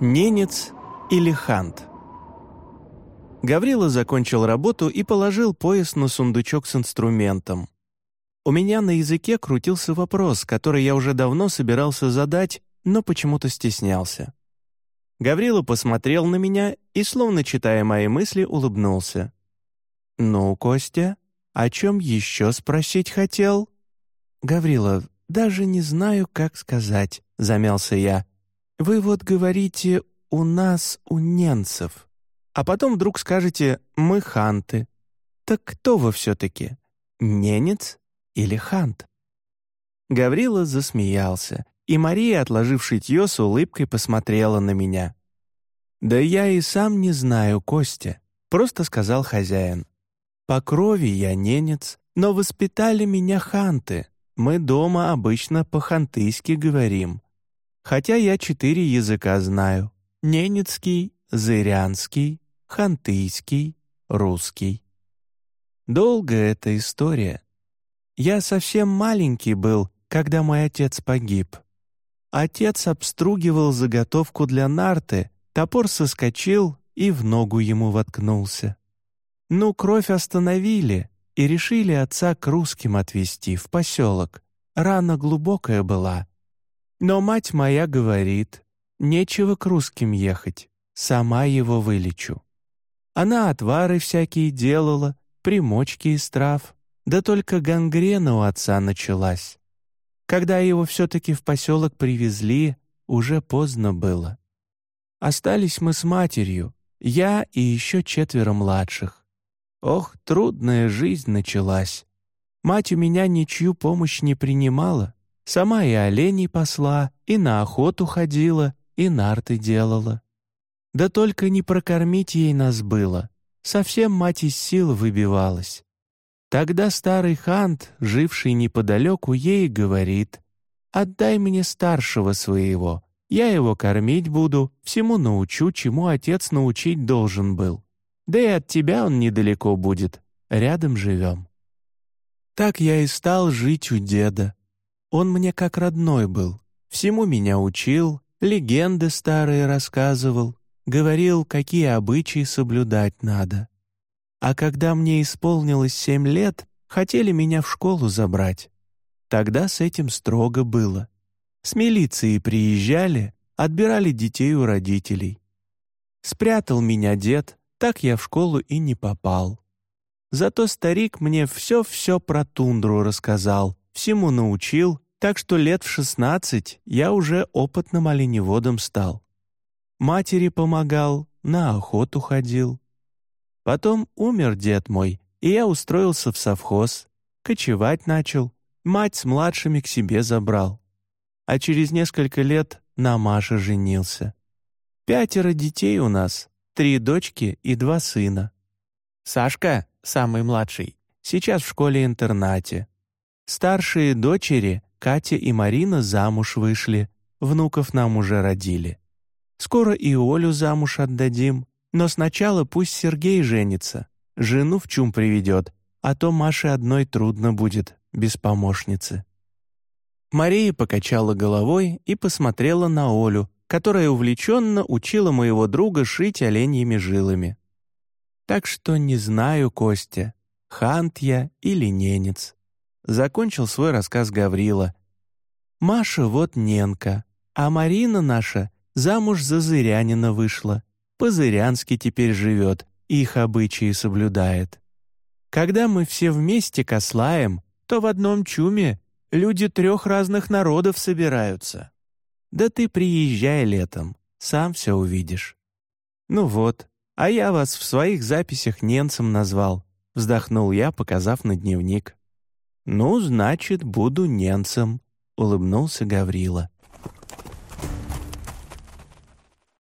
Ненец или хант? Гаврила закончил работу и положил пояс на сундучок с инструментом. У меня на языке крутился вопрос, который я уже давно собирался задать, но почему-то стеснялся. Гаврила посмотрел на меня и, словно читая мои мысли, улыбнулся. «Ну, Костя, о чем еще спросить хотел?» «Гаврила, даже не знаю, как сказать», — замялся я. «Вы вот говорите «у нас, у ненцев», а потом вдруг скажете «мы ханты». Так кто вы все-таки, ненец или хант?» Гаврила засмеялся, и Мария, отложив шитье, с улыбкой посмотрела на меня. «Да я и сам не знаю, Костя», — просто сказал хозяин. «По крови я ненец, но воспитали меня ханты. Мы дома обычно по-хантыйски говорим. Хотя я четыре языка знаю — ненецкий, зырянский, хантыйский, русский. Долгая эта история. Я совсем маленький был, когда мой отец погиб. Отец обстругивал заготовку для нарты, топор соскочил и в ногу ему воткнулся. Ну, кровь остановили и решили отца к русским отвезти в поселок. Рана глубокая была, но мать моя говорит, нечего к русским ехать, сама его вылечу. Она отвары всякие делала, примочки из трав, да только гангрена у отца началась. Когда его все-таки в поселок привезли, уже поздно было. Остались мы с матерью, я и еще четверо младших. Ох, трудная жизнь началась. Мать у меня ничью помощь не принимала, Сама и оленей посла, и на охоту ходила, и нарты делала. Да только не прокормить ей нас было. Совсем мать из сил выбивалась. Тогда старый хант, живший неподалеку, ей говорит, «Отдай мне старшего своего, я его кормить буду, всему научу, чему отец научить должен был. Да и от тебя он недалеко будет, рядом живем». Так я и стал жить у деда, он мне как родной был, всему меня учил, легенды старые рассказывал, говорил, какие обычаи соблюдать надо. А когда мне исполнилось семь лет, хотели меня в школу забрать. Тогда с этим строго было. С милицией приезжали, отбирали детей у родителей. Спрятал меня дед, так я в школу и не попал. Зато старик мне все-все про тундру рассказал, всему научил, так что лет в шестнадцать я уже опытным оленеводом стал. Матери помогал, на охоту ходил. Потом умер дед мой, и я устроился в совхоз, кочевать начал, мать с младшими к себе забрал. А через несколько лет на Маше женился. Пятеро детей у нас, три дочки и два сына. Сашка, самый младший, сейчас в школе-интернате. Старшие дочери, Катя и Марина, замуж вышли, внуков нам уже родили. Скоро и Олю замуж отдадим, но сначала пусть Сергей женится, жену в чум приведет, а то Маше одной трудно будет, без помощницы». Мария покачала головой и посмотрела на Олю, которая увлеченно учила моего друга шить оленьими жилами. «Так что не знаю, Костя, хант я или ненец закончил свой рассказ Гаврила. «Маша вот Ненка, а Марина наша замуж за зырянина вышла. По-зырянски теперь живет, их обычаи соблюдает. Когда мы все вместе кослаем, то в одном чуме люди трех разных народов собираются. Да ты приезжай летом, сам все увидишь». «Ну вот, а я вас в своих записях ненцем назвал», вздохнул я, показав на дневник. «Ну, значит, буду ненцем», — улыбнулся Гаврила.